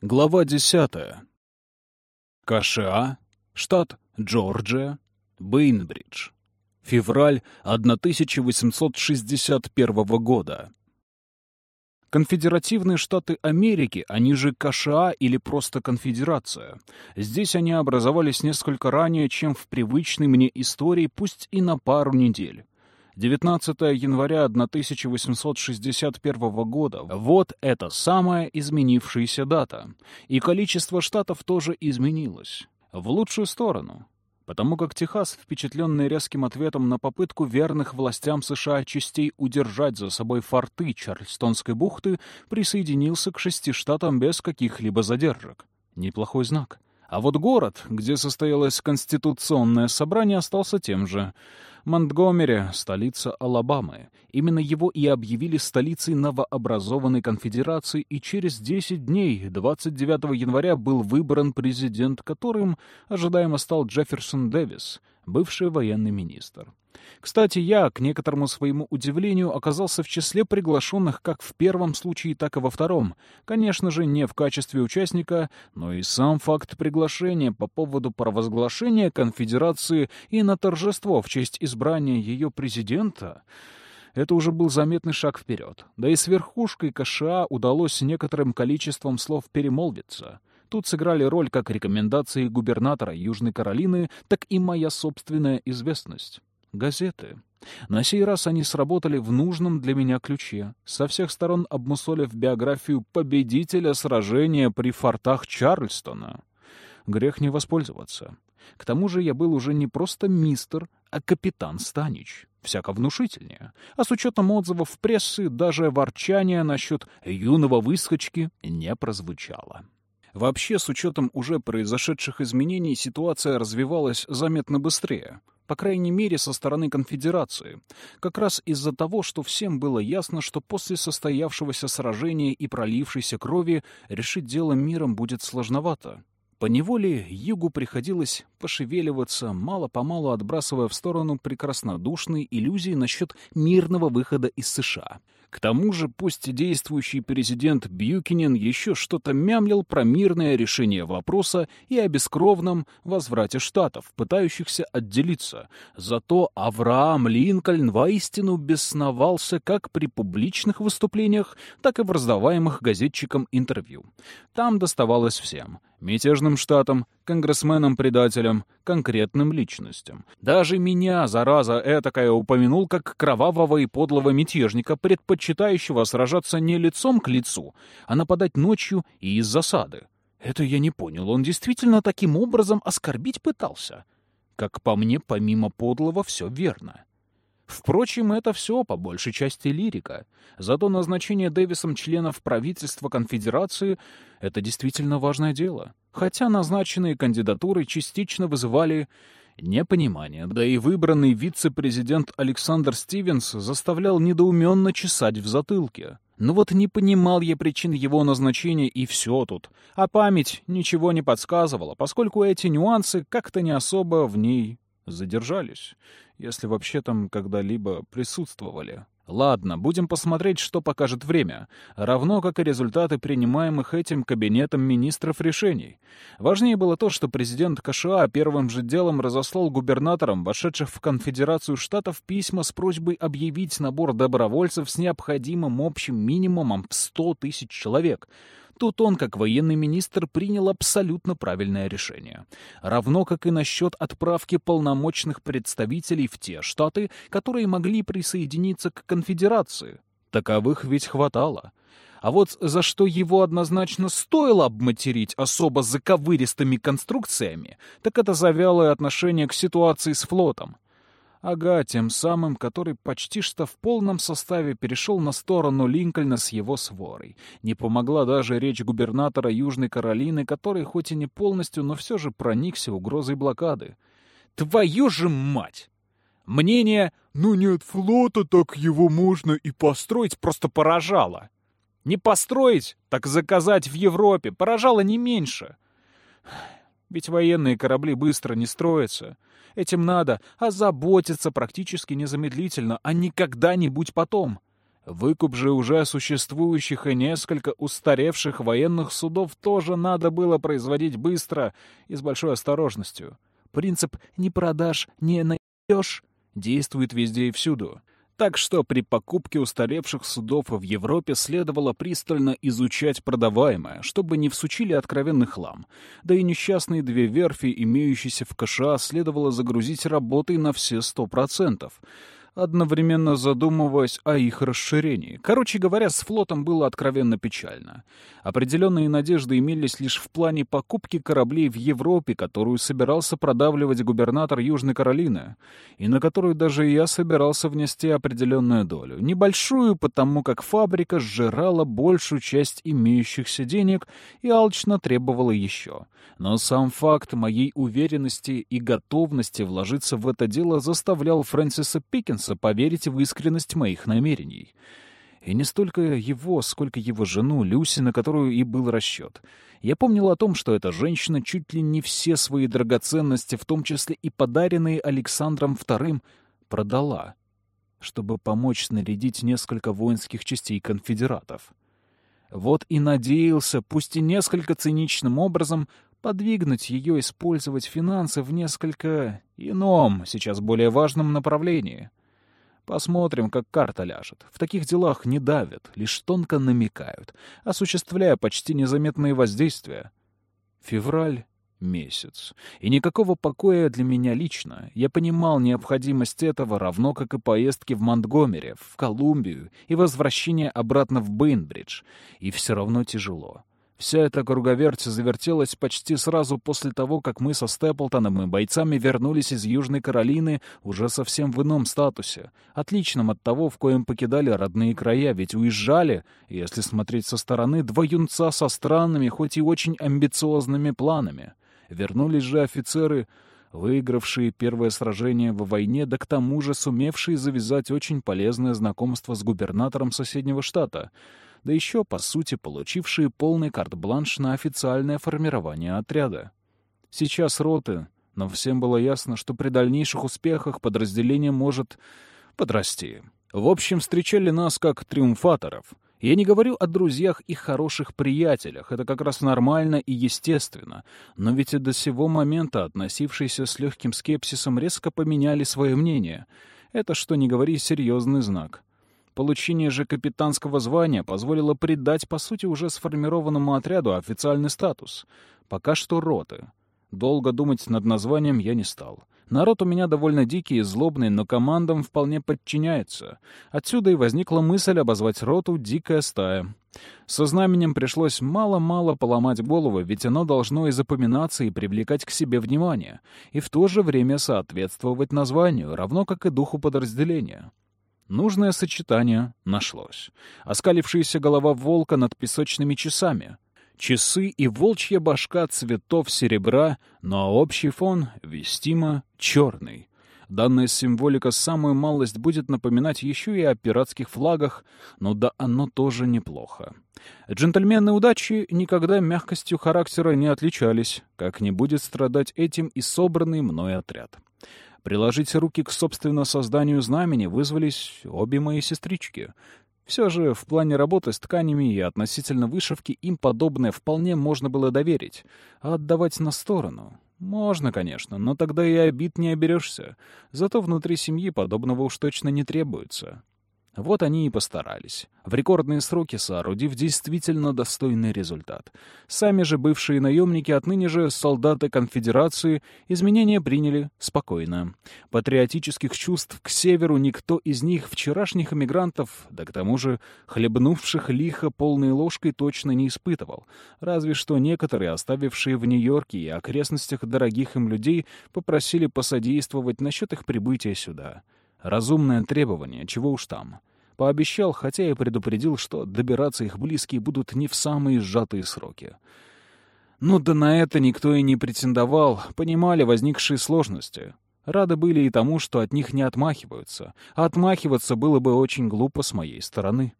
Глава 10. КША, штат Джорджия, Бейнбридж. Февраль 1861 года. Конфедеративные Штаты Америки, они же КША или просто Конфедерация. Здесь они образовались несколько ранее, чем в привычной мне истории, пусть и на пару недель. 19 января 1861 года. Вот это самая изменившаяся дата. И количество штатов тоже изменилось. В лучшую сторону. Потому как Техас, впечатленный резким ответом на попытку верных властям США частей удержать за собой форты Чарльстонской бухты, присоединился к шести штатам без каких-либо задержек. Неплохой знак. А вот город, где состоялось конституционное собрание, остался тем же — Монтгомери — столица Алабамы. Именно его и объявили столицей новообразованной конфедерации, и через 10 дней, 29 января, был выбран президент, которым ожидаемо стал Джефферсон Дэвис, бывший военный министр. Кстати, я, к некоторому своему удивлению, оказался в числе приглашенных как в первом случае, так и во втором. Конечно же, не в качестве участника, но и сам факт приглашения по поводу провозглашения конфедерации и на торжество в честь избрания ее президента — это уже был заметный шаг вперед. Да и с верхушкой КША удалось некоторым количеством слов перемолвиться. Тут сыграли роль как рекомендации губернатора Южной Каролины, так и моя собственная известность газеты. На сей раз они сработали в нужном для меня ключе, со всех сторон обмусолив биографию победителя сражения при фортах Чарльстона. Грех не воспользоваться. К тому же я был уже не просто мистер, а капитан Станич. Всяко внушительнее. А с учетом отзывов прессы даже ворчание насчет юного выскочки не прозвучало. Вообще, с учетом уже произошедших изменений, ситуация развивалась заметно быстрее по крайней мере, со стороны конфедерации, как раз из-за того, что всем было ясно, что после состоявшегося сражения и пролившейся крови решить дело миром будет сложновато. Поневоле Югу приходилось пошевеливаться, мало-помалу отбрасывая в сторону прекраснодушные иллюзии насчет мирного выхода из США. К тому же, пусть действующий президент Бьюкинен еще что-то мямлил про мирное решение вопроса и о бескровном возврате штатов, пытающихся отделиться, зато Авраам Линкольн воистину бесновался как при публичных выступлениях, так и в раздаваемых газетчикам интервью. Там доставалось всем — мятежным штатам, конгрессменам-предателям, конкретным личностям. Даже меня, зараза этакая, упомянул как кровавого и подлого мятежника, предпочитающего сражаться не лицом к лицу, а нападать ночью и из засады. Это я не понял, он действительно таким образом оскорбить пытался? Как по мне, помимо подлого, все верно. Впрочем, это все по большей части лирика. Зато назначение Дэвисом членов правительства конфедерации — это действительно важное дело. Хотя назначенные кандидатуры частично вызывали непонимание, да и выбранный вице-президент Александр Стивенс заставлял недоуменно чесать в затылке. Ну вот не понимал я причин его назначения, и все тут. А память ничего не подсказывала, поскольку эти нюансы как-то не особо в ней задержались если вообще там когда-либо присутствовали. Ладно, будем посмотреть, что покажет время, равно как и результаты принимаемых этим кабинетом министров решений. Важнее было то, что президент КША первым же делом разослал губернаторам, вошедших в Конфедерацию Штатов, письма с просьбой объявить набор добровольцев с необходимым общим минимумом в 100 тысяч человек — Тут он, как военный министр, принял абсолютно правильное решение. Равно как и насчет отправки полномочных представителей в те штаты, которые могли присоединиться к конфедерации. Таковых ведь хватало. А вот за что его однозначно стоило обматерить особо заковыристыми конструкциями, так это за вялое отношение к ситуации с флотом. Ага, тем самым, который почти что в полном составе перешел на сторону Линкольна с его сворой. Не помогла даже речь губернатора Южной Каролины, который хоть и не полностью, но все же проникся угрозой блокады. Твою же мать! Мнение «ну нет флота, так его можно и построить» просто поражало. Не построить, так заказать в Европе поражало не меньше. Ведь военные корабли быстро не строятся. Этим надо озаботиться практически незамедлительно, а не когда-нибудь потом. Выкуп же уже существующих и несколько устаревших военных судов тоже надо было производить быстро и с большой осторожностью. Принцип «не продашь, не найдешь» действует везде и всюду. Так что при покупке устаревших судов в Европе следовало пристально изучать продаваемое, чтобы не всучили откровенный хлам. Да и несчастные две верфи, имеющиеся в КША, следовало загрузить работой на все сто процентов одновременно задумываясь о их расширении. Короче говоря, с флотом было откровенно печально. Определенные надежды имелись лишь в плане покупки кораблей в Европе, которую собирался продавливать губернатор Южной Каролины, и на которую даже я собирался внести определенную долю. Небольшую, потому как фабрика сжирала большую часть имеющихся денег и алчно требовала еще. Но сам факт моей уверенности и готовности вложиться в это дело заставлял Фрэнсиса Пикинса поверить в искренность моих намерений. И не столько его, сколько его жену, Люси, на которую и был расчет. Я помнил о том, что эта женщина чуть ли не все свои драгоценности, в том числе и подаренные Александром II, продала, чтобы помочь снарядить несколько воинских частей конфедератов. Вот и надеялся, пусть и несколько циничным образом, подвигнуть ее использовать финансы в несколько ином, сейчас более важном направлении. Посмотрим, как карта ляжет. В таких делах не давят, лишь тонко намекают, осуществляя почти незаметные воздействия. Февраль — месяц. И никакого покоя для меня лично. Я понимал необходимость этого, равно как и поездки в Монтгомери, в Колумбию и возвращение обратно в Бейнбридж. И все равно тяжело. Вся эта круговерть завертелась почти сразу после того, как мы со Степлтоном и бойцами вернулись из Южной Каролины уже совсем в ином статусе, отличном от того, в коем покидали родные края, ведь уезжали, если смотреть со стороны, два юнца со странными, хоть и очень амбициозными планами. Вернулись же офицеры, выигравшие первое сражение во войне, да к тому же сумевшие завязать очень полезное знакомство с губернатором соседнего штата — да еще, по сути, получившие полный карт-бланш на официальное формирование отряда. Сейчас роты, но всем было ясно, что при дальнейших успехах подразделение может подрасти. В общем, встречали нас как триумфаторов. Я не говорю о друзьях и хороших приятелях, это как раз нормально и естественно, но ведь и до сего момента относившиеся с легким скепсисом резко поменяли свое мнение. Это, что не говори, серьезный знак. Получение же капитанского звания позволило придать, по сути, уже сформированному отряду официальный статус. Пока что роты. Долго думать над названием я не стал. Народ у меня довольно дикий и злобный, но командам вполне подчиняется. Отсюда и возникла мысль обозвать роту «Дикая стая». Со знаменем пришлось мало-мало поломать голову, ведь оно должно и запоминаться, и привлекать к себе внимание, и в то же время соответствовать названию, равно как и духу подразделения. Нужное сочетание нашлось. Оскалившаяся голова волка над песочными часами. Часы и волчья башка цветов серебра, но общий фон вестимо черный. Данная символика самую малость будет напоминать еще и о пиратских флагах, но да оно тоже неплохо. Джентльмены удачи никогда мягкостью характера не отличались, как не будет страдать этим и собранный мной отряд. Приложить руки к собственно созданию знамени вызвались обе мои сестрички. Все же в плане работы с тканями и относительно вышивки им подобное вполне можно было доверить, а отдавать на сторону можно, конечно, но тогда и обид не оберешься. Зато внутри семьи подобного уж точно не требуется. Вот они и постарались, в рекордные сроки соорудив действительно достойный результат. Сами же бывшие наемники, отныне же солдаты конфедерации, изменения приняли спокойно. Патриотических чувств к северу никто из них, вчерашних эмигрантов, да к тому же хлебнувших лихо полной ложкой, точно не испытывал. Разве что некоторые, оставившие в Нью-Йорке и окрестностях дорогих им людей, попросили посодействовать насчет их прибытия сюда. Разумное требование, чего уж там. Пообещал, хотя и предупредил, что добираться их близкие будут не в самые сжатые сроки. Ну да на это никто и не претендовал, понимали возникшие сложности. Рады были и тому, что от них не отмахиваются, а отмахиваться было бы очень глупо с моей стороны.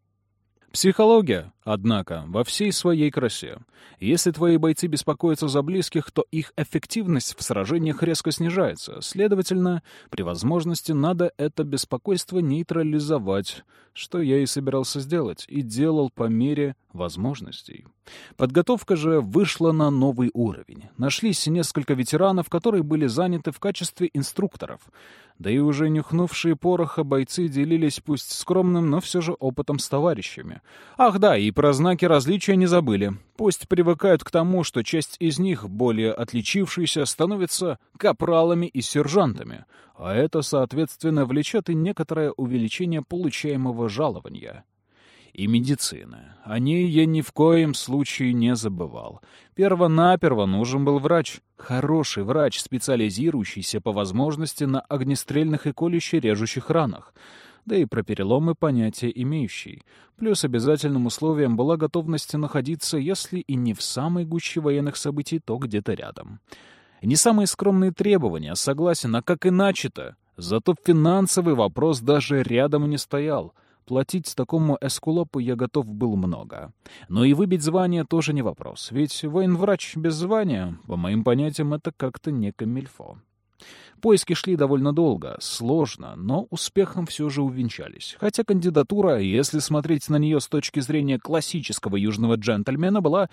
Психология. Однако, во всей своей красе. Если твои бойцы беспокоятся за близких, то их эффективность в сражениях резко снижается. Следовательно, при возможности надо это беспокойство нейтрализовать, что я и собирался сделать, и делал по мере возможностей. Подготовка же вышла на новый уровень. Нашлись несколько ветеранов, которые были заняты в качестве инструкторов. Да и уже нюхнувшие пороха бойцы делились пусть скромным, но все же опытом с товарищами. Ах да, и про знаки различия не забыли. Пусть привыкают к тому, что часть из них, более отличившиеся, становятся капралами и сержантами, а это, соответственно, влечет и некоторое увеличение получаемого жалования и медицины. О ней я ни в коем случае не забывал. Перво-наперво нужен был врач. Хороший врач, специализирующийся по возможности на огнестрельных и колюще-режущих ранах. Да и про переломы понятия имеющий. Плюс обязательным условием была готовность находиться, если и не в самой гуще военных событий, то где-то рядом. Не самые скромные требования, согласен, а как иначе-то? Зато финансовый вопрос даже рядом не стоял — Платить такому эскулопу я готов был много. Но и выбить звание тоже не вопрос, ведь военврач без звания, по моим понятиям, это как-то не камильфо. Поиски шли довольно долго, сложно, но успехом все же увенчались. Хотя кандидатура, если смотреть на нее с точки зрения классического южного джентльмена, была,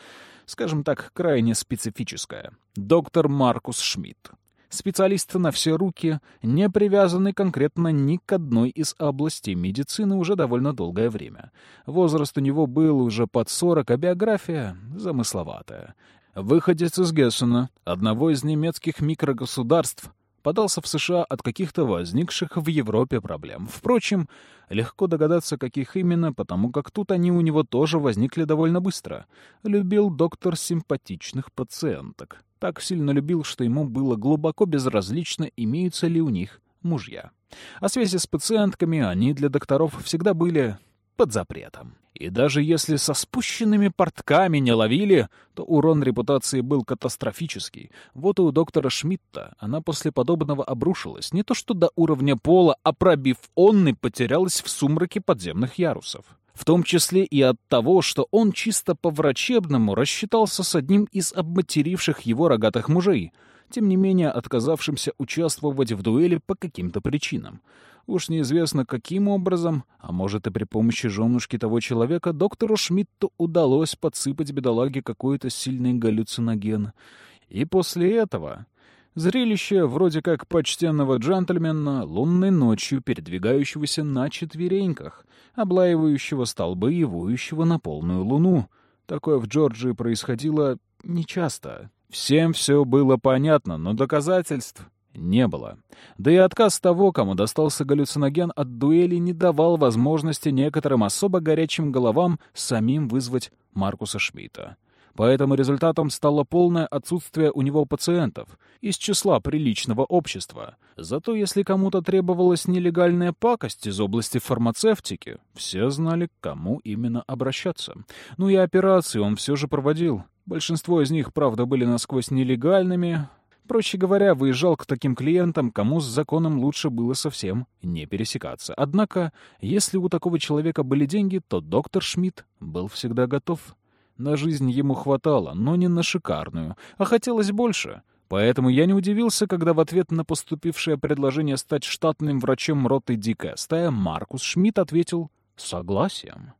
скажем так, крайне специфическая. Доктор Маркус Шмидт. Специалист на все руки, не привязанный конкретно ни к одной из областей медицины уже довольно долгое время. Возраст у него был уже под 40, а биография замысловатая. Выходец из Гессена, одного из немецких микрогосударств, подался в США от каких-то возникших в Европе проблем. Впрочем, легко догадаться, каких именно, потому как тут они у него тоже возникли довольно быстро. Любил доктор симпатичных пациенток. Так сильно любил, что ему было глубоко безразлично, имеются ли у них мужья. А связи с пациентками они для докторов всегда были под запретом. И даже если со спущенными портками не ловили, то урон репутации был катастрофический. Вот и у доктора Шмидта она после подобного обрушилась. Не то что до уровня пола, а пробив онны, потерялась в сумраке подземных ярусов. В том числе и от того, что он чисто по-врачебному рассчитался с одним из обматеривших его рогатых мужей, тем не менее отказавшимся участвовать в дуэли по каким-то причинам. Уж неизвестно, каким образом, а может и при помощи женушки того человека, доктору Шмидту удалось подсыпать бедолаге какой-то сильный галлюциноген. И после этого зрелище вроде как почтенного джентльмена лунной ночью передвигающегося на четвереньках, облаивающего столбы и воющего на полную луну. Такое в Джорджии происходило нечасто. Всем все было понятно, но доказательств не было. Да и отказ того, кому достался галлюциноген от дуэли, не давал возможности некоторым особо горячим головам самим вызвать Маркуса Шмидта. Поэтому результатом стало полное отсутствие у него пациентов из числа приличного общества. Зато если кому-то требовалась нелегальная пакость из области фармацевтики, все знали, к кому именно обращаться. Ну и операции он все же проводил. Большинство из них, правда, были насквозь нелегальными, Проще говоря, выезжал к таким клиентам, кому с законом лучше было совсем не пересекаться. Однако, если у такого человека были деньги, то доктор Шмидт был всегда готов. На жизнь ему хватало, но не на шикарную, а хотелось больше. Поэтому я не удивился, когда в ответ на поступившее предложение стать штатным врачом роты Дикая стая Маркус Шмидт ответил «согласием».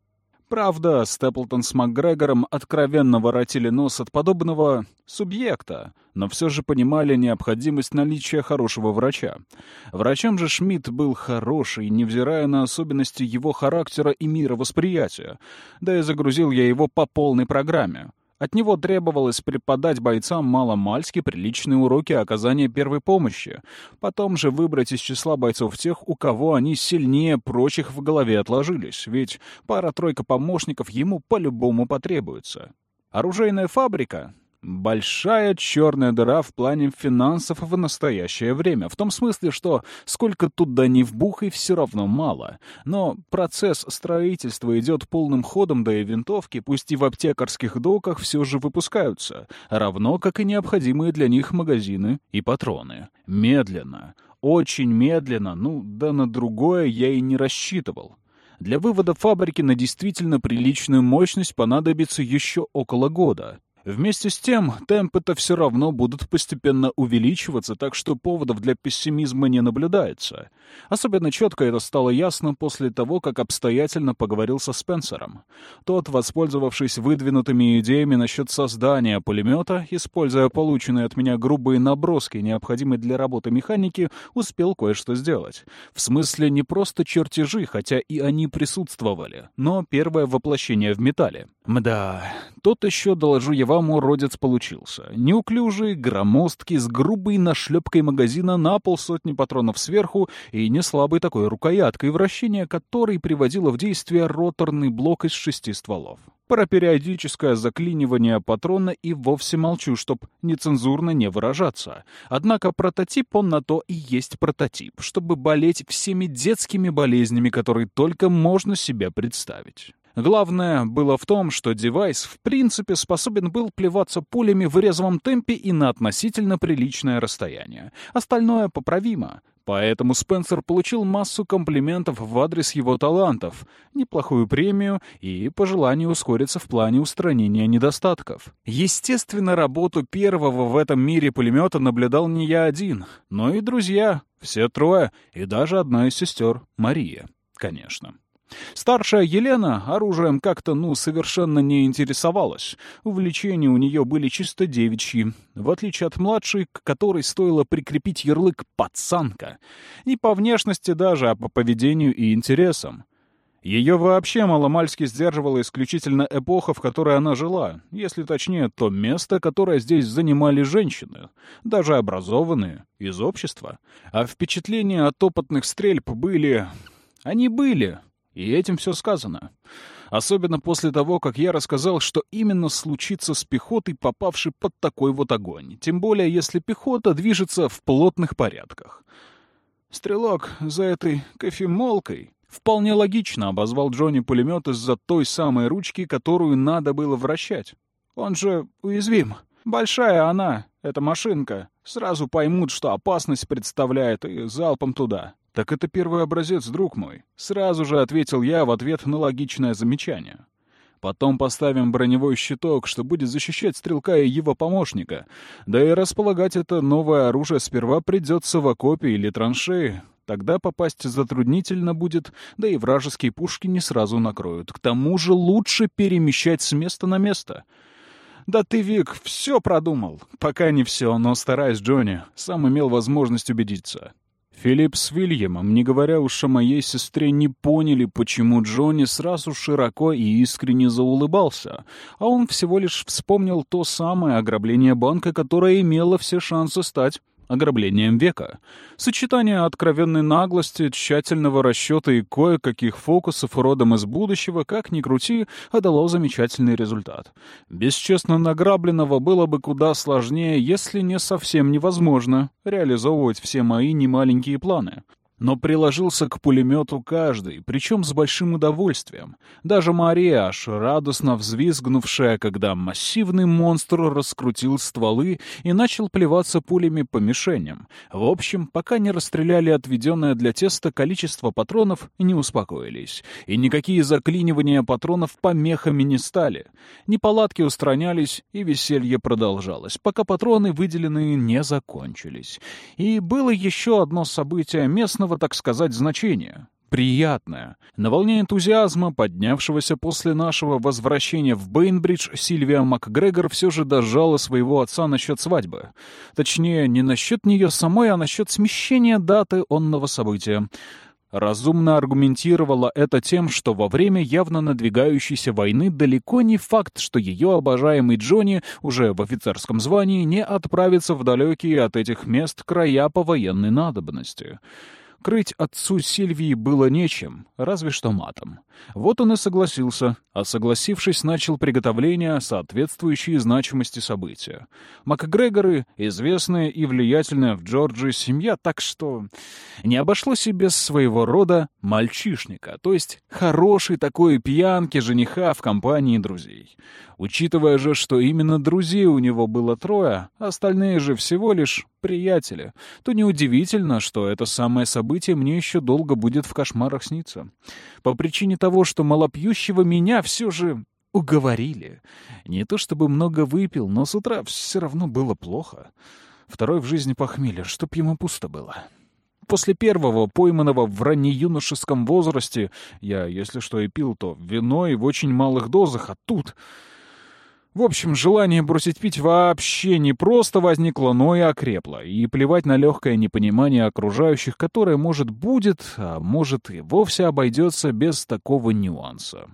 Правда, Степлтон с МакГрегором откровенно воротили нос от подобного субъекта, но все же понимали необходимость наличия хорошего врача. Врачом же Шмидт был хороший, невзирая на особенности его характера и мировосприятия, да и загрузил я его по полной программе. От него требовалось преподать бойцам маломальски приличные уроки оказания первой помощи, потом же выбрать из числа бойцов тех, у кого они сильнее прочих в голове отложились, ведь пара-тройка помощников ему по-любому потребуется. Оружейная фабрика Большая черная дыра в плане финансов в настоящее время. В том смысле, что сколько туда ни вбухай, все равно мало. Но процесс строительства идет полным ходом, да и винтовки, пусть и в аптекарских доках, все же выпускаются. Равно, как и необходимые для них магазины и патроны. Медленно. Очень медленно. Ну, да на другое я и не рассчитывал. Для вывода фабрики на действительно приличную мощность понадобится еще около года. Вместе с тем, темпы-то все равно будут постепенно увеличиваться, так что поводов для пессимизма не наблюдается. Особенно четко это стало ясно после того, как обстоятельно поговорил со Спенсером. Тот, воспользовавшись выдвинутыми идеями насчет создания пулемета, используя полученные от меня грубые наброски, необходимые для работы механики, успел кое-что сделать. В смысле не просто чертежи, хотя и они присутствовали, но первое воплощение в металле. Мда, тот еще, доложу я вам, уродец получился. Неуклюжий, громоздкий, с грубой нашлепкой магазина на полсотни патронов сверху и не слабой такой рукояткой, вращение которой приводило в действие роторный блок из шести стволов. Про периодическое заклинивание патрона и вовсе молчу, чтоб нецензурно не выражаться. Однако прототип он на то и есть прототип, чтобы болеть всеми детскими болезнями, которые только можно себе представить. Главное было в том, что девайс в принципе способен был плеваться пулями в резвом темпе и на относительно приличное расстояние. Остальное поправимо. Поэтому Спенсер получил массу комплиментов в адрес его талантов, неплохую премию и пожелание ускориться в плане устранения недостатков. Естественно, работу первого в этом мире пулемета наблюдал не я один, но и друзья, все трое, и даже одна из сестер, Мария, конечно. Старшая Елена оружием как-то, ну, совершенно не интересовалась. Увлечения у нее были чисто девичьи, в отличие от младшей, к которой стоило прикрепить ярлык «пацанка». Не по внешности даже, а по поведению и интересам. Ее вообще маломальски сдерживала исключительно эпоха, в которой она жила, если точнее, то место, которое здесь занимали женщины, даже образованные, из общества. А впечатления от опытных стрельб были... Они были, и этим все сказано. Особенно после того, как я рассказал, что именно случится с пехотой, попавшей под такой вот огонь. Тем более, если пехота движется в плотных порядках. Стрелок за этой кофемолкой вполне логично обозвал Джонни пулемет из-за той самой ручки, которую надо было вращать. Он же уязвим. Большая она, эта машинка. Сразу поймут, что опасность представляет, и залпом туда. «Так это первый образец, друг мой», — сразу же ответил я в ответ на логичное замечание. «Потом поставим броневой щиток, что будет защищать стрелка и его помощника. Да и располагать это новое оружие сперва придется в окопе или траншеи. Тогда попасть затруднительно будет, да и вражеские пушки не сразу накроют. К тому же лучше перемещать с места на место». «Да ты, Вик, все продумал». «Пока не все, но стараюсь, Джонни. Сам имел возможность убедиться». Филипп с Вильямом, не говоря уж о моей сестре, не поняли, почему Джонни сразу широко и искренне заулыбался, а он всего лишь вспомнил то самое ограбление банка, которое имело все шансы стать ограблением века. Сочетание откровенной наглости, тщательного расчета и кое-каких фокусов родом из будущего, как ни крути, отдало замечательный результат. Бесчестно награбленного было бы куда сложнее, если не совсем невозможно, реализовывать все мои немаленькие планы. Но приложился к пулемету каждый, причем с большим удовольствием. Даже Мария, аж радостно взвизгнувшая, когда массивный монстр раскрутил стволы и начал плеваться пулями по мишеням. В общем, пока не расстреляли отведенное для теста количество патронов, не успокоились. И никакие заклинивания патронов помехами не стали. Неполадки устранялись, и веселье продолжалось, пока патроны выделенные не закончились. И было еще одно событие местного местного, так сказать, значения. Приятное. На волне энтузиазма, поднявшегося после нашего возвращения в Бейнбридж, Сильвия МакГрегор все же дожала своего отца насчет свадьбы. Точнее, не насчет нее самой, а насчет смещения даты онного события разумно аргументировала это тем, что во время явно надвигающейся войны далеко не факт, что ее обожаемый Джонни уже в офицерском звании не отправится в далекие от этих мест края по военной надобности. Крыть отцу Сильвии было нечем, разве что матом. Вот он и согласился, а согласившись, начал приготовления, соответствующие значимости события. МакГрегоры — известная и влиятельная в Джорджии семья, так что не обошлось и без своего рода мальчишника, то есть хорошей такой пьянки жениха в компании друзей. Учитывая же, что именно друзей у него было трое, остальные же всего лишь приятели, то неудивительно, что это самое событие событие мне еще долго будет в кошмарах сниться. По причине того, что малопьющего меня все же уговорили. Не то чтобы много выпил, но с утра все равно было плохо. Второй в жизни похмелье, чтоб ему пусто было. После первого, пойманного в раннеюношеском возрасте, я, если что и пил, то вино и в очень малых дозах, а тут... В общем, желание бросить пить вообще не просто возникло, но и окрепло. И плевать на легкое непонимание окружающих, которое, может, будет, а может, и вовсе обойдется без такого нюанса.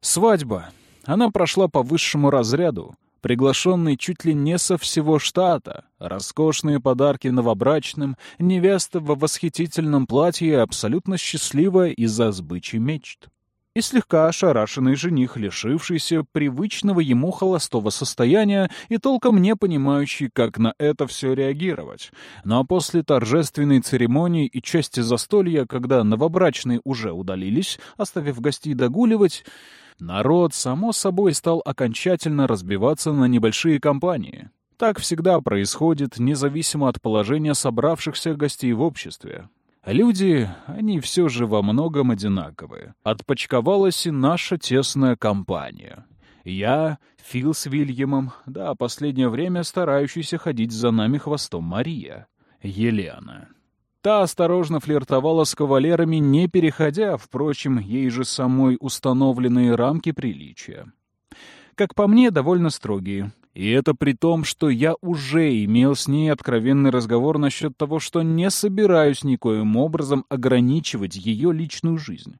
Свадьба. Она прошла по высшему разряду приглашенный чуть ли не со всего штата, роскошные подарки новобрачным, невеста в восхитительном платье абсолютно счастливая из-за сбычи мечт. И слегка ошарашенный жених, лишившийся привычного ему холостого состояния и толком не понимающий, как на это все реагировать. Но после торжественной церемонии и части застолья, когда новобрачные уже удалились, оставив гостей догуливать, Народ, само собой, стал окончательно разбиваться на небольшие компании. Так всегда происходит, независимо от положения собравшихся гостей в обществе. Люди, они все же во многом одинаковые. Отпочковалась и наша тесная компания. Я, Фил с Вильямом, да, последнее время старающийся ходить за нами хвостом Мария, Елена. Та осторожно флиртовала с кавалерами, не переходя, впрочем, ей же самой установленные рамки приличия. Как по мне, довольно строгие. И это при том, что я уже имел с ней откровенный разговор насчет того, что не собираюсь никоим образом ограничивать ее личную жизнь.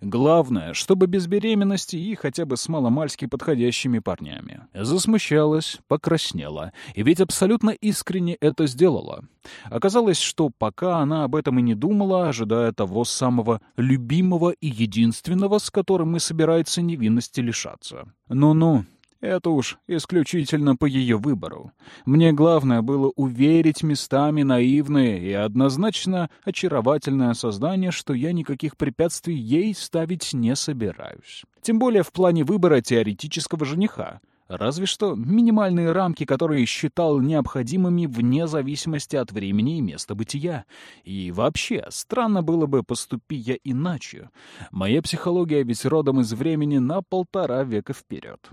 Главное, чтобы без беременности и хотя бы с маломальски подходящими парнями. Засмущалась, покраснела, и ведь абсолютно искренне это сделала. Оказалось, что пока она об этом и не думала, ожидая того самого любимого и единственного, с которым и собирается невинности лишаться. Ну-ну, это уж исключительно по ее выбору. Мне главное было уверить местами наивное и однозначно очаровательное создание, что я никаких препятствий ей ставить не собираюсь. Тем более в плане выбора теоретического жениха. Разве что минимальные рамки, которые считал необходимыми вне зависимости от времени и места бытия. И вообще, странно было бы, поступи я иначе. Моя психология ведь родом из времени на полтора века вперед.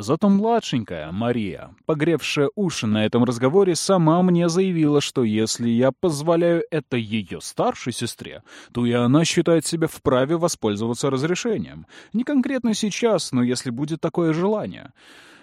Зато младшенькая, Мария, погревшая уши на этом разговоре, сама мне заявила, что если я позволяю это ее старшей сестре, то и она считает себя вправе воспользоваться разрешением. Не конкретно сейчас, но если будет такое желание.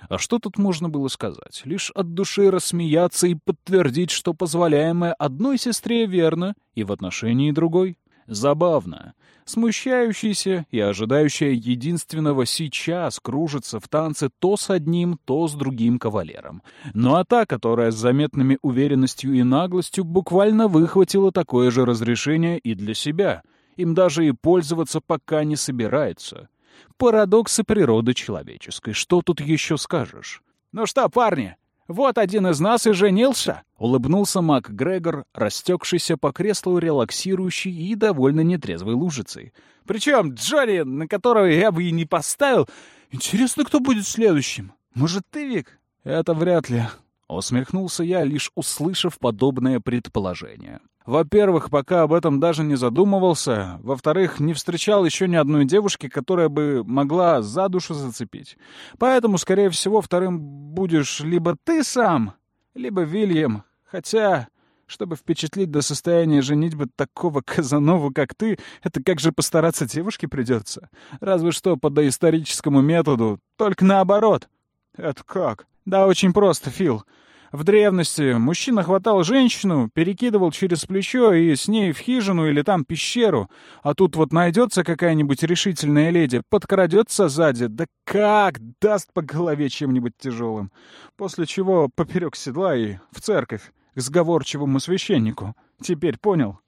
А что тут можно было сказать? Лишь от души рассмеяться и подтвердить, что позволяемое одной сестре верно и в отношении другой. Забавно. Смущающаяся и ожидающая единственного сейчас кружится в танце то с одним, то с другим кавалером. Ну а та, которая с заметными уверенностью и наглостью буквально выхватила такое же разрешение и для себя. Им даже и пользоваться пока не собирается. Парадоксы природы человеческой. Что тут еще скажешь? «Ну что, парни, вот один из нас и женился!» — улыбнулся Мак Грегор, растекшийся по креслу релаксирующий и довольно нетрезвой лужицей. «Причем Джонни, на которого я бы и не поставил. Интересно, кто будет следующим? Может, ты, Вик?» «Это вряд ли», — усмехнулся я, лишь услышав подобное предположение. Во-первых, пока об этом даже не задумывался. Во-вторых, не встречал еще ни одной девушки, которая бы могла за душу зацепить. Поэтому, скорее всего, вторым будешь либо ты сам, либо Вильям. Хотя, чтобы впечатлить до состояния женитьбы такого Казанову, как ты, это как же постараться девушке придется? Разве что по доисторическому методу, только наоборот. Это как? Да очень просто, Фил. В древности мужчина хватал женщину, перекидывал через плечо и с ней в хижину или там пещеру. А тут вот найдется какая-нибудь решительная леди, подкрадется сзади, да как даст по голове чем-нибудь тяжелым. После чего поперек седла и в церковь, к сговорчивому священнику. Теперь понял?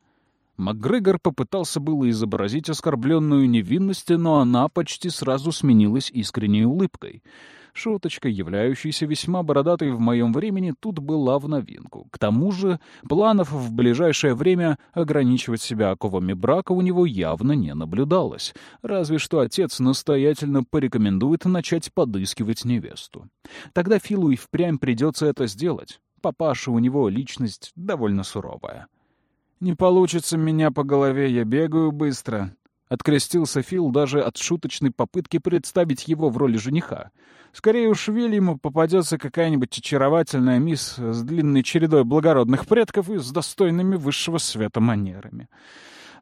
МакГрегор попытался было изобразить оскорбленную невинность, но она почти сразу сменилась искренней улыбкой — Шуточка, являющаяся весьма бородатой в моем времени, тут была в новинку. К тому же, планов в ближайшее время ограничивать себя оковами брака у него явно не наблюдалось. Разве что отец настоятельно порекомендует начать подыскивать невесту. Тогда Филу и впрямь придется это сделать. Папаша у него личность довольно суровая. «Не получится меня по голове, я бегаю быстро». Открестился Фил даже от шуточной попытки представить его в роли жениха. Скорее уж Вильяму попадется какая-нибудь очаровательная мисс с длинной чередой благородных предков и с достойными высшего света манерами.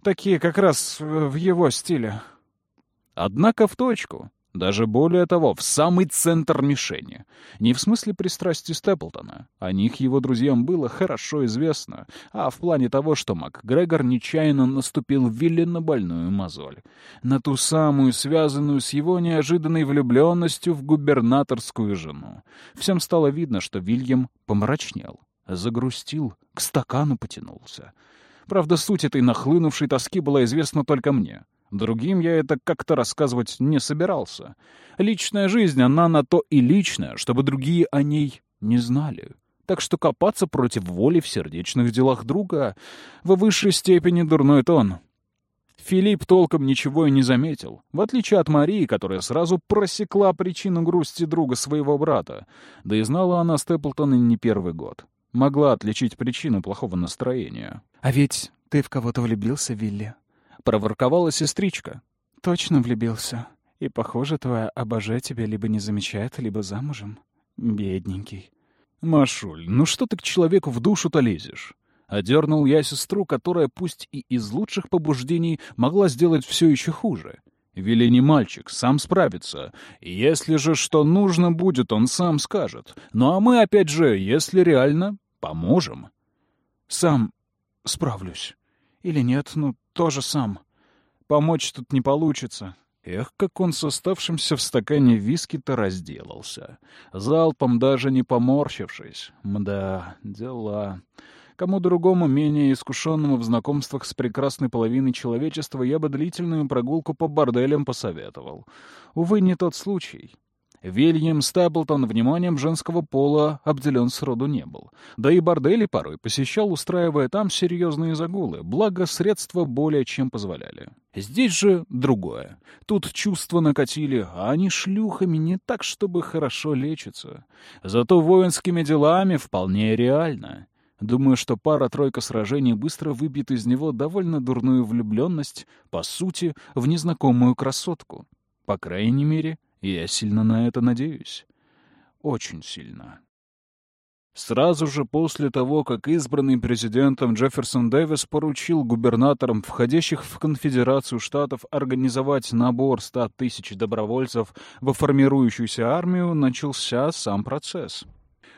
Такие как раз в его стиле. Однако в точку. Даже более того, в самый центр мишени. Не в смысле пристрастий Степлтона. О них его друзьям было хорошо известно, а в плане того, что МакГрегор нечаянно наступил Вилли на больную мозоль. На ту самую, связанную с его неожиданной влюбленностью в губернаторскую жену. Всем стало видно, что Вильям помрачнел, загрустил, к стакану потянулся. Правда, суть этой нахлынувшей тоски была известна только мне — Другим я это как-то рассказывать не собирался. Личная жизнь, она на то и личная, чтобы другие о ней не знали. Так что копаться против воли в сердечных делах друга в высшей степени дурной тон. Филипп толком ничего и не заметил, в отличие от Марии, которая сразу просекла причину грусти друга своего брата. Да и знала она Степлтона не первый год. Могла отличить причину плохого настроения. «А ведь ты в кого-то влюбился, Вилли?» Проворковала сестричка. «Точно влюбился. И, похоже, твоя обоже тебя либо не замечает, либо замужем. Бедненький». «Машуль, ну что ты к человеку в душу-то лезешь?» Одернул я сестру, которая, пусть и из лучших побуждений, могла сделать все еще хуже. Вели не мальчик, сам справится. Если же что нужно будет, он сам скажет. Ну а мы, опять же, если реально, поможем. Сам справлюсь. Или нет, ну, тоже сам. Помочь тут не получится. Эх, как он с оставшимся в стакане виски-то разделался. Залпом даже не поморщившись. Мда, дела. Кому другому, менее искушенному в знакомствах с прекрасной половиной человечества, я бы длительную прогулку по борделям посоветовал. Увы, не тот случай. Вильям Стаблтон вниманием женского пола обделен сроду не был. Да и бордели порой посещал, устраивая там серьезные загулы, благо средства более чем позволяли. Здесь же другое. Тут чувства накатили, а они шлюхами не так, чтобы хорошо лечиться. Зато воинскими делами вполне реально. Думаю, что пара-тройка сражений быстро выбьет из него довольно дурную влюбленность, по сути, в незнакомую красотку. По крайней мере, я сильно на это надеюсь. Очень сильно. Сразу же после того, как избранный президентом Джефферсон Дэвис поручил губернаторам, входящих в Конфедерацию Штатов, организовать набор 100 тысяч добровольцев во формирующуюся армию, начался сам процесс.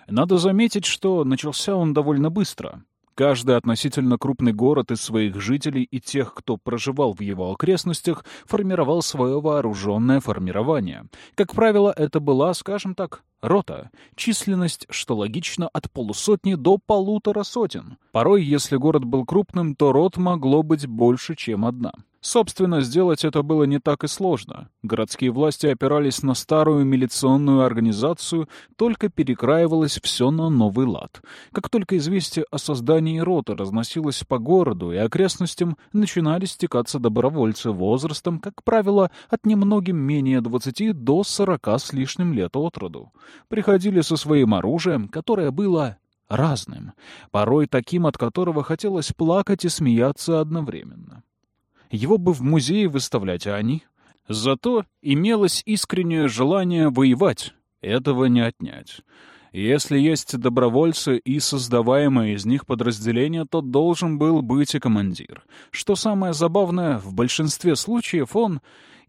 Надо заметить, что начался он довольно быстро. Каждый относительно крупный город из своих жителей и тех, кто проживал в его окрестностях, формировал свое вооруженное формирование. Как правило, это была, скажем так, рота. Численность, что логично, от полусотни до полутора сотен. Порой, если город был крупным, то рот могло быть больше, чем одна. Собственно, сделать это было не так и сложно. Городские власти опирались на старую милиционную организацию, только перекраивалось все на новый лад. Как только известие о создании роты разносилось по городу и окрестностям, начинали стекаться добровольцы возрастом, как правило, от немногим менее 20 до 40 с лишним лет от роду. Приходили со своим оружием, которое было разным, порой таким, от которого хотелось плакать и смеяться одновременно. Его бы в музее выставлять, а они... Зато имелось искреннее желание воевать. Этого не отнять. Если есть добровольцы и создаваемое из них подразделение, то должен был быть и командир. Что самое забавное, в большинстве случаев он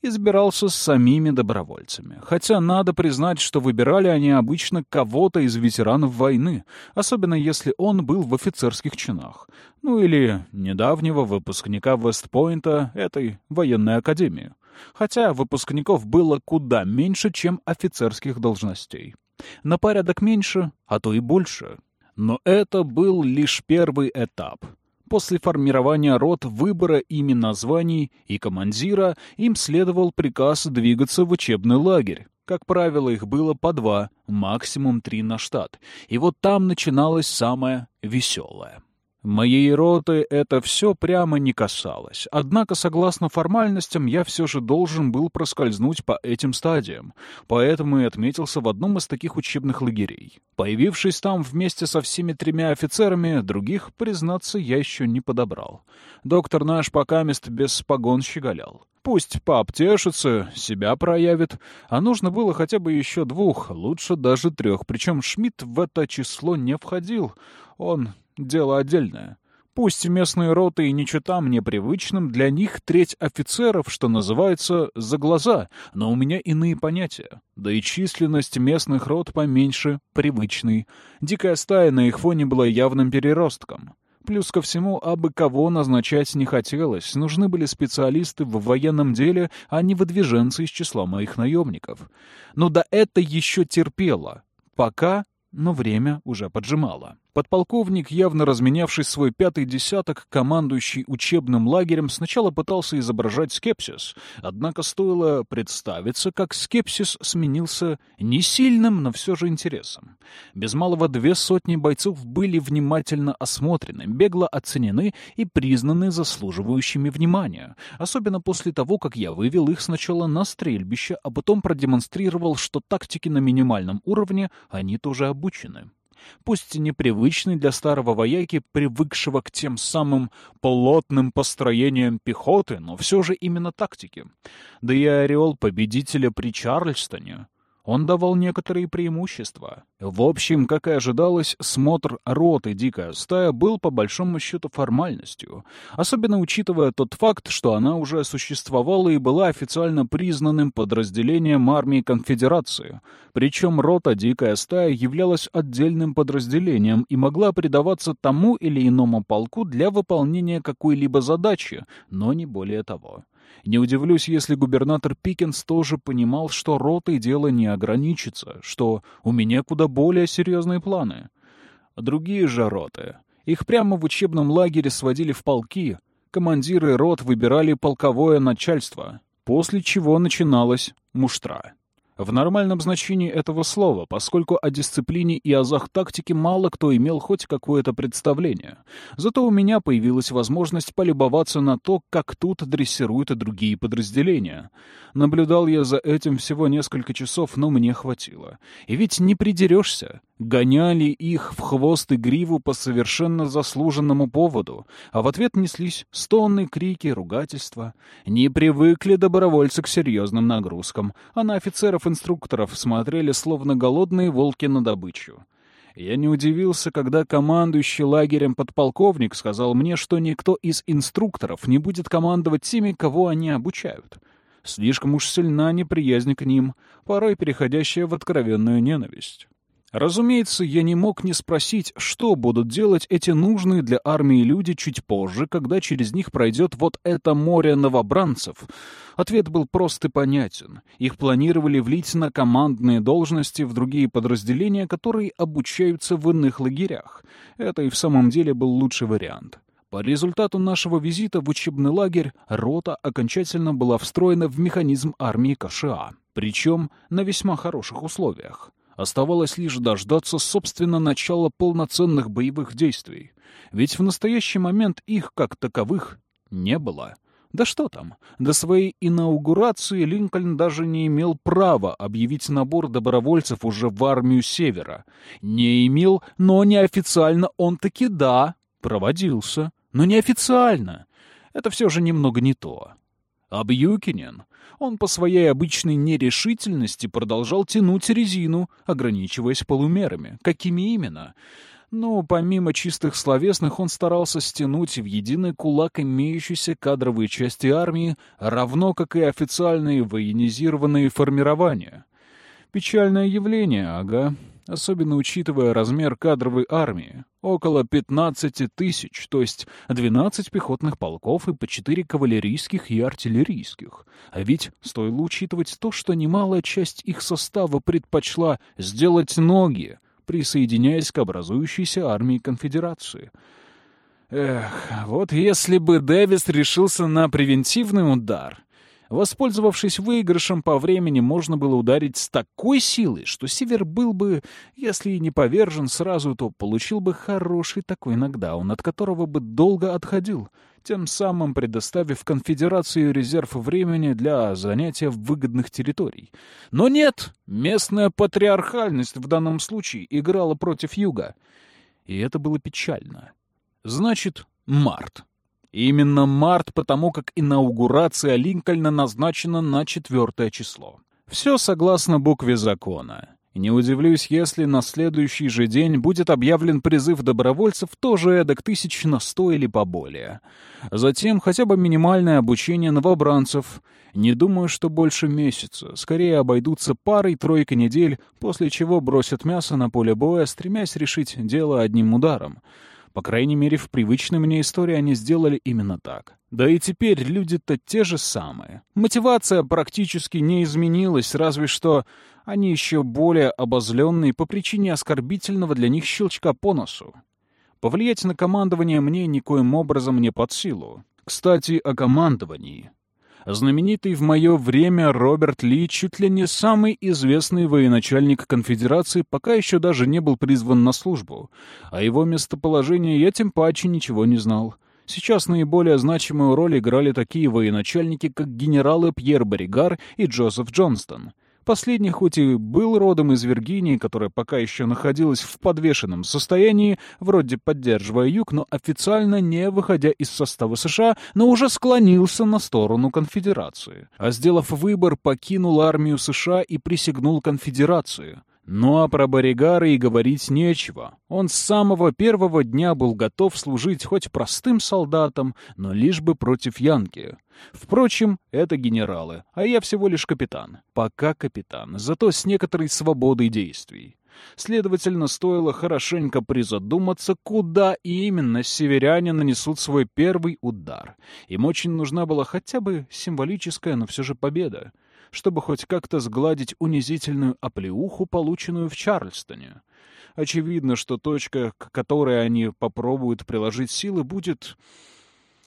избирался с самими добровольцами. Хотя надо признать, что выбирали они обычно кого-то из ветеранов войны, особенно если он был в офицерских чинах. Ну или недавнего выпускника Вестпойнта этой военной академии. Хотя выпускников было куда меньше, чем офицерских должностей. На порядок меньше, а то и больше. Но это был лишь первый этап — После формирования рот, выбора ими названий и командира им следовал приказ двигаться в учебный лагерь. Как правило, их было по два, максимум три на штат. И вот там начиналось самое веселое. Моей роты это все прямо не касалось. Однако, согласно формальностям, я все же должен был проскользнуть по этим стадиям. Поэтому и отметился в одном из таких учебных лагерей. Появившись там вместе со всеми тремя офицерами, других, признаться, я еще не подобрал. Доктор наш пока мест без погон щеголял. Пусть пообтешится, себя проявит. А нужно было хотя бы еще двух, лучше даже трех. Причем Шмидт в это число не входил. Он дело отдельное. Пусть местные роты и не чета мне привычным, для них треть офицеров, что называется, за глаза, но у меня иные понятия. Да и численность местных рот поменьше, привычной. Дикая стая на их фоне была явным переростком. Плюс ко всему, абы кого назначать не хотелось. Нужны были специалисты в военном деле, а не выдвиженцы из числа моих наемников. Но да это еще терпело. Пока, но время уже поджимало. Подполковник, явно разменявший свой пятый десяток, командующий учебным лагерем, сначала пытался изображать скепсис, однако стоило представиться, как скепсис сменился не сильным, но все же интересом. Без малого две сотни бойцов были внимательно осмотрены, бегло оценены и признаны заслуживающими внимания, особенно после того, как я вывел их сначала на стрельбище, а потом продемонстрировал, что тактики на минимальном уровне они тоже обучены пусть и непривычный для старого вояки, привыкшего к тем самым плотным построениям пехоты, но все же именно тактики. Да и ореол победителя при Чарльстоне он давал некоторые преимущества. В общем, как и ожидалось, смотр роты «Дикая стая» был по большому счету формальностью, особенно учитывая тот факт, что она уже существовала и была официально признанным подразделением армии конфедерации. Причем рота «Дикая стая» являлась отдельным подразделением и могла предаваться тому или иному полку для выполнения какой-либо задачи, но не более того. Не удивлюсь, если губернатор Пикенс тоже понимал, что ротой дело не ограничится, что у меня куда более серьезные планы. Другие же роты. Их прямо в учебном лагере сводили в полки. Командиры рот выбирали полковое начальство, после чего начиналась муштра. В нормальном значении этого слова, поскольку о дисциплине и азах тактики мало кто имел хоть какое-то представление. Зато у меня появилась возможность полюбоваться на то, как тут дрессируют и другие подразделения. Наблюдал я за этим всего несколько часов, но мне хватило. И ведь не придерешься. Гоняли их в хвост и гриву по совершенно заслуженному поводу, а в ответ неслись стонные крики, ругательства. Не привыкли добровольцы к серьезным нагрузкам, а на офицеров-инструкторов смотрели словно голодные волки на добычу. Я не удивился, когда командующий лагерем подполковник сказал мне, что никто из инструкторов не будет командовать теми, кого они обучают. Слишком уж сильна неприязнь к ним, порой переходящая в откровенную ненависть. Разумеется, я не мог не спросить, что будут делать эти нужные для армии люди чуть позже, когда через них пройдет вот это море новобранцев. Ответ был прост и понятен. Их планировали влить на командные должности в другие подразделения, которые обучаются в иных лагерях. Это и в самом деле был лучший вариант. По результату нашего визита в учебный лагерь рота окончательно была встроена в механизм армии КША, причем на весьма хороших условиях. Оставалось лишь дождаться, собственно, начала полноценных боевых действий. Ведь в настоящий момент их, как таковых, не было. Да что там, до своей инаугурации Линкольн даже не имел права объявить набор добровольцев уже в армию Севера. Не имел, но неофициально он таки да, проводился. Но неофициально. Это все же немного не то. А Бьюкинен он по своей обычной нерешительности продолжал тянуть резину, ограничиваясь полумерами. Какими именно? Ну, помимо чистых словесных, он старался стянуть в единый кулак имеющиеся кадровые части армии, равно как и официальные военизированные формирования. Печальное явление, ага особенно учитывая размер кадровой армии. Около 15 тысяч, то есть 12 пехотных полков и по 4 кавалерийских и артиллерийских. А ведь стоило учитывать то, что немалая часть их состава предпочла сделать ноги, присоединяясь к образующейся армии конфедерации. Эх, вот если бы Дэвис решился на превентивный удар, Воспользовавшись выигрышем по времени, можно было ударить с такой силой, что Север был бы, если и не повержен сразу, то получил бы хороший такой нокдаун, от которого бы долго отходил, тем самым предоставив конфедерации резерв времени для занятия выгодных территорий. Но нет, местная патриархальность в данном случае играла против юга. И это было печально. Значит, март. Именно март, потому как инаугурация Линкольна назначена на четвертое число. Все согласно букве закона. не удивлюсь, если на следующий же день будет объявлен призыв добровольцев тоже эдак тысяч на сто или поболее. Затем хотя бы минимальное обучение новобранцев. Не думаю, что больше месяца. Скорее обойдутся парой-тройкой недель, после чего бросят мясо на поле боя, стремясь решить дело одним ударом. По крайней мере, в привычной мне истории они сделали именно так. Да и теперь люди-то те же самые. Мотивация практически не изменилась, разве что они еще более обозленные по причине оскорбительного для них щелчка по носу. Повлиять на командование мне никоим образом не под силу. Кстати, о командовании. Знаменитый в мое время Роберт Ли, чуть ли не самый известный военачальник конфедерации, пока еще даже не был призван на службу. О его местоположении я тем паче ничего не знал. Сейчас наиболее значимую роль играли такие военачальники, как генералы Пьер Боригар и Джозеф Джонстон. Последний хоть и был родом из Виргинии, которая пока еще находилась в подвешенном состоянии, вроде поддерживая юг, но официально не выходя из состава США, но уже склонился на сторону конфедерации. А сделав выбор, покинул армию США и присягнул конфедерации. Ну а про Боригара и говорить нечего. Он с самого первого дня был готов служить хоть простым солдатом, но лишь бы против Янки. Впрочем, это генералы, а я всего лишь капитан. Пока капитан, зато с некоторой свободой действий. Следовательно, стоило хорошенько призадуматься, куда именно северяне нанесут свой первый удар. Им очень нужна была хотя бы символическая, но все же победа чтобы хоть как-то сгладить унизительную оплеуху, полученную в Чарльстоне. Очевидно, что точка, к которой они попробуют приложить силы, будет...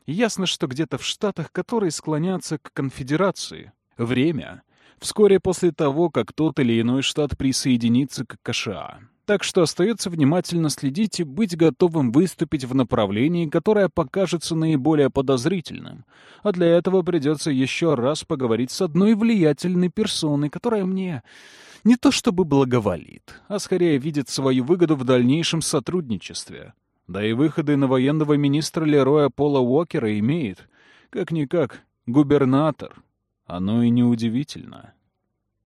Ясно, что где-то в Штатах, которые склонятся к конфедерации. Время. Вскоре после того, как тот или иной штат присоединится к КША. Так что остается внимательно следить и быть готовым выступить в направлении, которое покажется наиболее подозрительным. А для этого придется еще раз поговорить с одной влиятельной персоной, которая мне не то чтобы благоволит, а скорее видит свою выгоду в дальнейшем сотрудничестве. Да и выходы на военного министра Лероя Пола Уокера имеет, как-никак, губернатор. Оно и неудивительно.